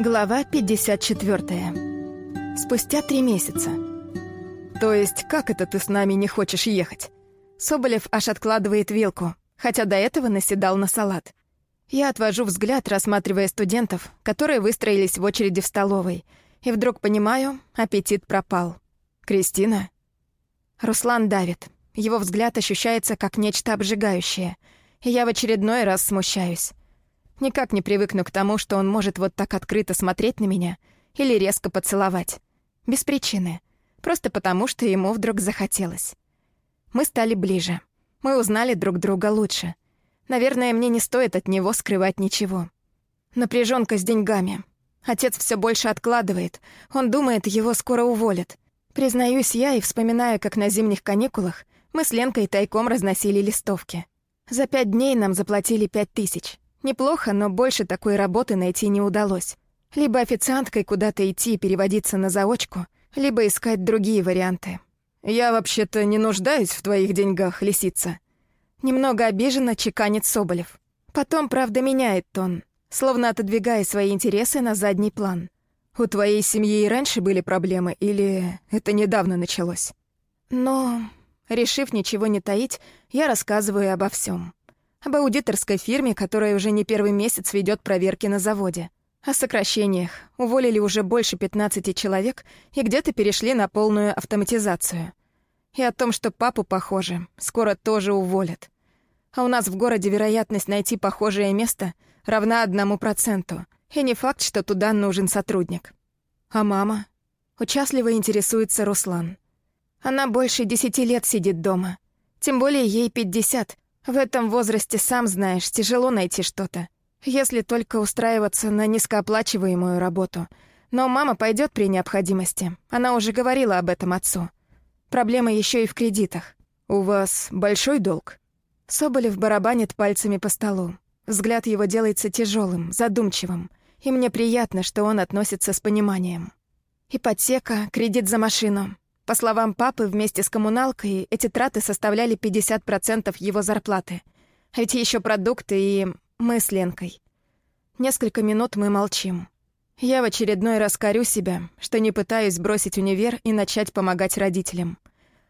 Глава 54. Спустя три месяца. То есть, как это ты с нами не хочешь ехать? Соболев аж откладывает вилку, хотя до этого наседал на салат. Я отвожу взгляд, рассматривая студентов, которые выстроились в очереди в столовой, и вдруг понимаю, аппетит пропал. «Кристина?» Руслан давит. Его взгляд ощущается как нечто обжигающее, и я в очередной раз смущаюсь. Никак не привыкну к тому, что он может вот так открыто смотреть на меня или резко поцеловать. Без причины. Просто потому, что ему вдруг захотелось. Мы стали ближе. Мы узнали друг друга лучше. Наверное, мне не стоит от него скрывать ничего. Напряженка с деньгами. Отец все больше откладывает. Он думает, его скоро уволят. Признаюсь я и вспоминаю, как на зимних каникулах мы с Ленкой тайком разносили листовки. За пять дней нам заплатили пять тысяч. Неплохо, но больше такой работы найти не удалось. Либо официанткой куда-то идти и переводиться на заочку, либо искать другие варианты. «Я вообще-то не нуждаюсь в твоих деньгах, лисица». Немного обиженно чеканит Соболев. Потом, правда, меняет тон, словно отодвигая свои интересы на задний план. «У твоей семьи и раньше были проблемы, или это недавно началось?» Но, решив ничего не таить, я рассказываю обо всем об аудиторской фирме, которая уже не первый месяц ведет проверки на заводе. О сокращениях. Уволили уже больше 15 человек и где-то перешли на полную автоматизацию. И о том, что папу, похоже, скоро тоже уволят. А у нас в городе вероятность найти похожее место равна одному проценту. И не факт, что туда нужен сотрудник. А мама? Участливо интересуется Руслан. Она больше десяти лет сидит дома. Тем более ей 50, в этом возрасте, сам знаешь, тяжело найти что-то. Если только устраиваться на низкооплачиваемую работу. Но мама пойдет при необходимости. Она уже говорила об этом отцу. Проблема еще и в кредитах. «У вас большой долг?» Соболев барабанит пальцами по столу. Взгляд его делается тяжелым, задумчивым. И мне приятно, что он относится с пониманием. Ипотека, кредит за машину. По словам папы, вместе с коммуналкой эти траты составляли 50% его зарплаты. А ведь еще продукты и мы с Ленкой. Несколько минут мы молчим. Я в очередной раз корю себя, что не пытаюсь бросить универ и начать помогать родителям.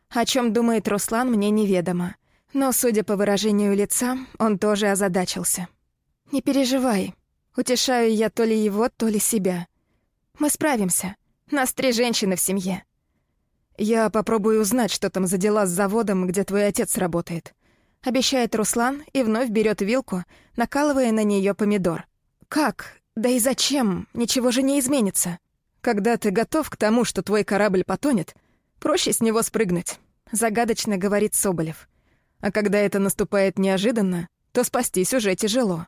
О чем думает Руслан, мне неведомо. Но, судя по выражению лица, он тоже озадачился. «Не переживай. Утешаю я то ли его, то ли себя. Мы справимся. Нас три женщины в семье. «Я попробую узнать, что там за дела с заводом, где твой отец работает», — обещает Руслан и вновь берет вилку, накалывая на нее помидор. «Как? Да и зачем? Ничего же не изменится. Когда ты готов к тому, что твой корабль потонет, проще с него спрыгнуть», — загадочно говорит Соболев. «А когда это наступает неожиданно, то спастись уже тяжело».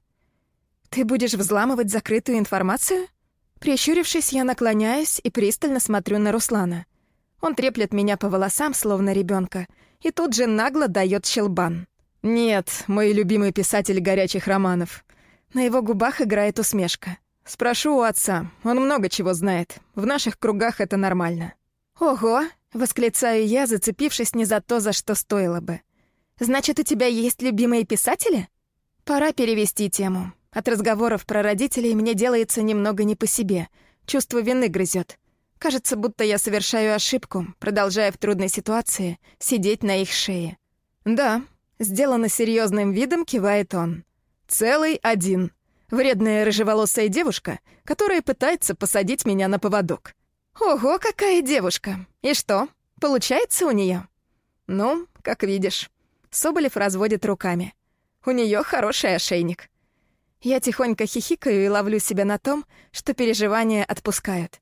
«Ты будешь взламывать закрытую информацию?» Прищурившись, я наклоняюсь и пристально смотрю на Руслана. Он треплет меня по волосам, словно ребенка, и тут же нагло дает щелбан. «Нет, мой любимый писатель горячих романов». На его губах играет усмешка. «Спрошу у отца, он много чего знает. В наших кругах это нормально». «Ого!» — восклицаю я, зацепившись не за то, за что стоило бы. «Значит, у тебя есть любимые писатели?» Пора перевести тему. От разговоров про родителей мне делается немного не по себе. Чувство вины грызет. Кажется, будто я совершаю ошибку, продолжая в трудной ситуации сидеть на их шее. «Да», — сделано серьезным видом, кивает он. «Целый один. Вредная рыжеволосая девушка, которая пытается посадить меня на поводок». «Ого, какая девушка! И что, получается у нее? «Ну, как видишь». Соболев разводит руками. «У нее хороший ошейник». Я тихонько хихикаю и ловлю себя на том, что переживания отпускают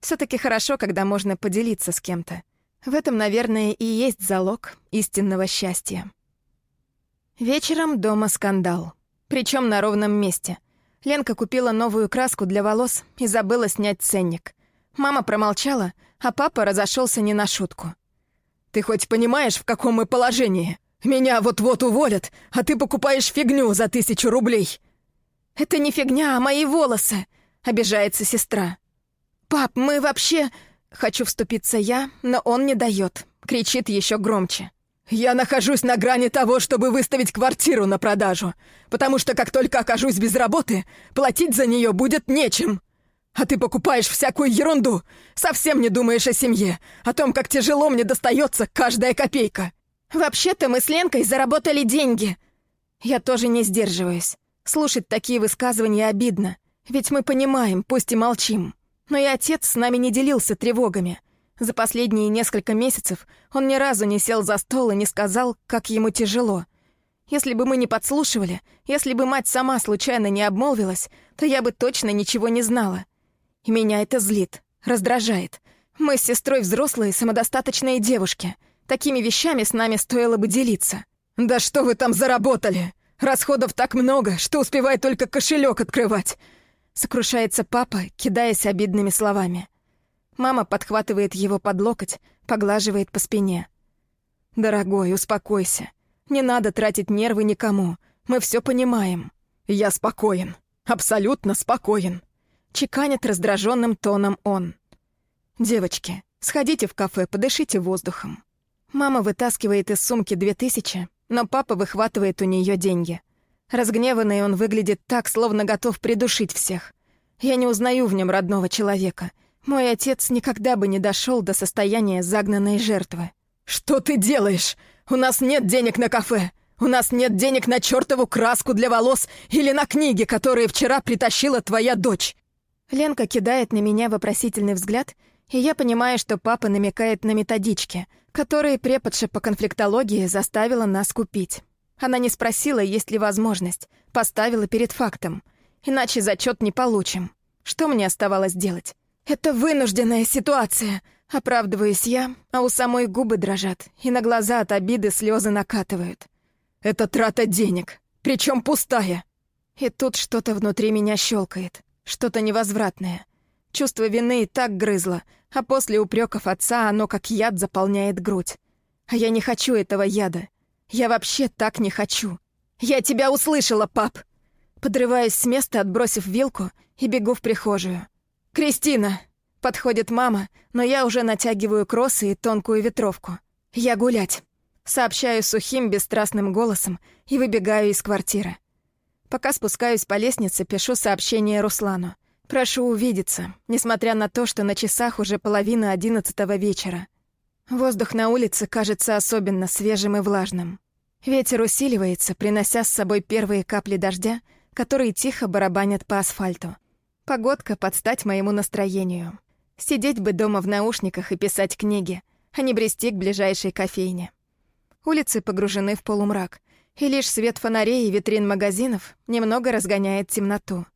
все таки хорошо, когда можно поделиться с кем-то. В этом, наверное, и есть залог истинного счастья. Вечером дома скандал. Причем на ровном месте. Ленка купила новую краску для волос и забыла снять ценник. Мама промолчала, а папа разошелся не на шутку. «Ты хоть понимаешь, в каком мы положении? Меня вот-вот уволят, а ты покупаешь фигню за тысячу рублей!» «Это не фигня, а мои волосы!» — обижается сестра. «Пап, мы вообще...» Хочу вступиться я, но он не дает. Кричит еще громче. «Я нахожусь на грани того, чтобы выставить квартиру на продажу, потому что как только окажусь без работы, платить за нее будет нечем». А ты покупаешь всякую ерунду. Совсем не думаешь о семье, о том, как тяжело мне достается каждая копейка. Вообще-то мы с Ленкой заработали деньги. Я тоже не сдерживаюсь. Слушать такие высказывания обидно. Ведь мы понимаем, пусть и молчим. Но и отец с нами не делился тревогами. За последние несколько месяцев он ни разу не сел за стол и не сказал, как ему тяжело. Если бы мы не подслушивали, если бы мать сама случайно не обмолвилась, то я бы точно ничего не знала. И меня это злит, раздражает. Мы с сестрой взрослые, самодостаточные девушки. Такими вещами с нами стоило бы делиться. «Да что вы там заработали? Расходов так много, что успевает только кошелек открывать!» Сокрушается папа, кидаясь обидными словами. Мама подхватывает его под локоть, поглаживает по спине. «Дорогой, успокойся. Не надо тратить нервы никому. Мы все понимаем. Я спокоен. Абсолютно спокоен. Чеканит раздраженным тоном он. «Девочки, сходите в кафе, подышите воздухом». Мама вытаскивает из сумки две тысячи, но папа выхватывает у нее деньги. Разгневанный он выглядит так, словно готов придушить всех. Я не узнаю в нем родного человека. Мой отец никогда бы не дошел до состояния загнанной жертвы. «Что ты делаешь? У нас нет денег на кафе. У нас нет денег на чертову краску для волос или на книги, которые вчера притащила твоя дочь. Ленка кидает на меня вопросительный взгляд, и я понимаю, что папа намекает на методички, которые преподша по конфликтологии заставила нас купить. Она не спросила, есть ли возможность, поставила перед фактом. Иначе зачет не получим. Что мне оставалось делать? Это вынужденная ситуация. Оправдываюсь я, а у самой губы дрожат, и на глаза от обиды слезы накатывают. Это трата денег, причем пустая. И тут что-то внутри меня щелкает. Что-то невозвратное. Чувство вины и так грызло, а после упреков отца оно как яд заполняет грудь. А я не хочу этого яда. Я вообще так не хочу. Я тебя услышала, пап! Подрываюсь с места, отбросив вилку, и бегу в прихожую. «Кристина!» — подходит мама, но я уже натягиваю кроссы и тонкую ветровку. «Я гулять!» — сообщаю сухим, бесстрастным голосом и выбегаю из квартиры. Пока спускаюсь по лестнице, пишу сообщение Руслану. Прошу увидеться, несмотря на то, что на часах уже половина одиннадцатого вечера. Воздух на улице кажется особенно свежим и влажным. Ветер усиливается, принося с собой первые капли дождя, которые тихо барабанят по асфальту. Погодка под стать моему настроению. Сидеть бы дома в наушниках и писать книги, а не брести к ближайшей кофейне. Улицы погружены в полумрак — и лишь свет фонарей и витрин магазинов немного разгоняет темноту.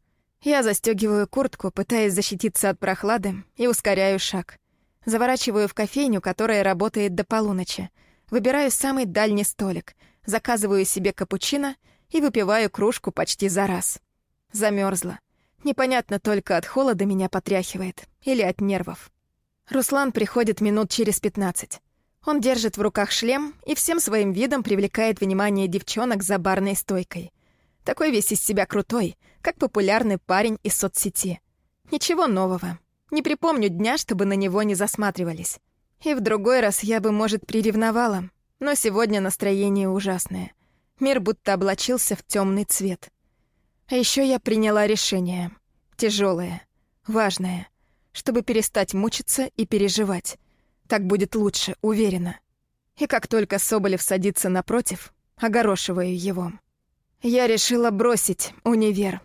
Я застегиваю куртку, пытаясь защититься от прохлады, и ускоряю шаг. Заворачиваю в кофейню, которая работает до полуночи. Выбираю самый дальний столик, заказываю себе капучино и выпиваю кружку почти за раз. Замерзла. Непонятно только, от холода меня потряхивает или от нервов. Руслан приходит минут через пятнадцать. Он держит в руках шлем и всем своим видом привлекает внимание девчонок за барной стойкой. Такой весь из себя крутой, как популярный парень из соцсети. Ничего нового. Не припомню дня, чтобы на него не засматривались. И в другой раз я бы, может, приревновала, но сегодня настроение ужасное. Мир будто облачился в темный цвет. А еще я приняла решение. тяжелое, важное, чтобы перестать мучиться и переживать. Так будет лучше, уверена. И как только Соболев садится напротив, огорошиваю его. Я решила бросить универ.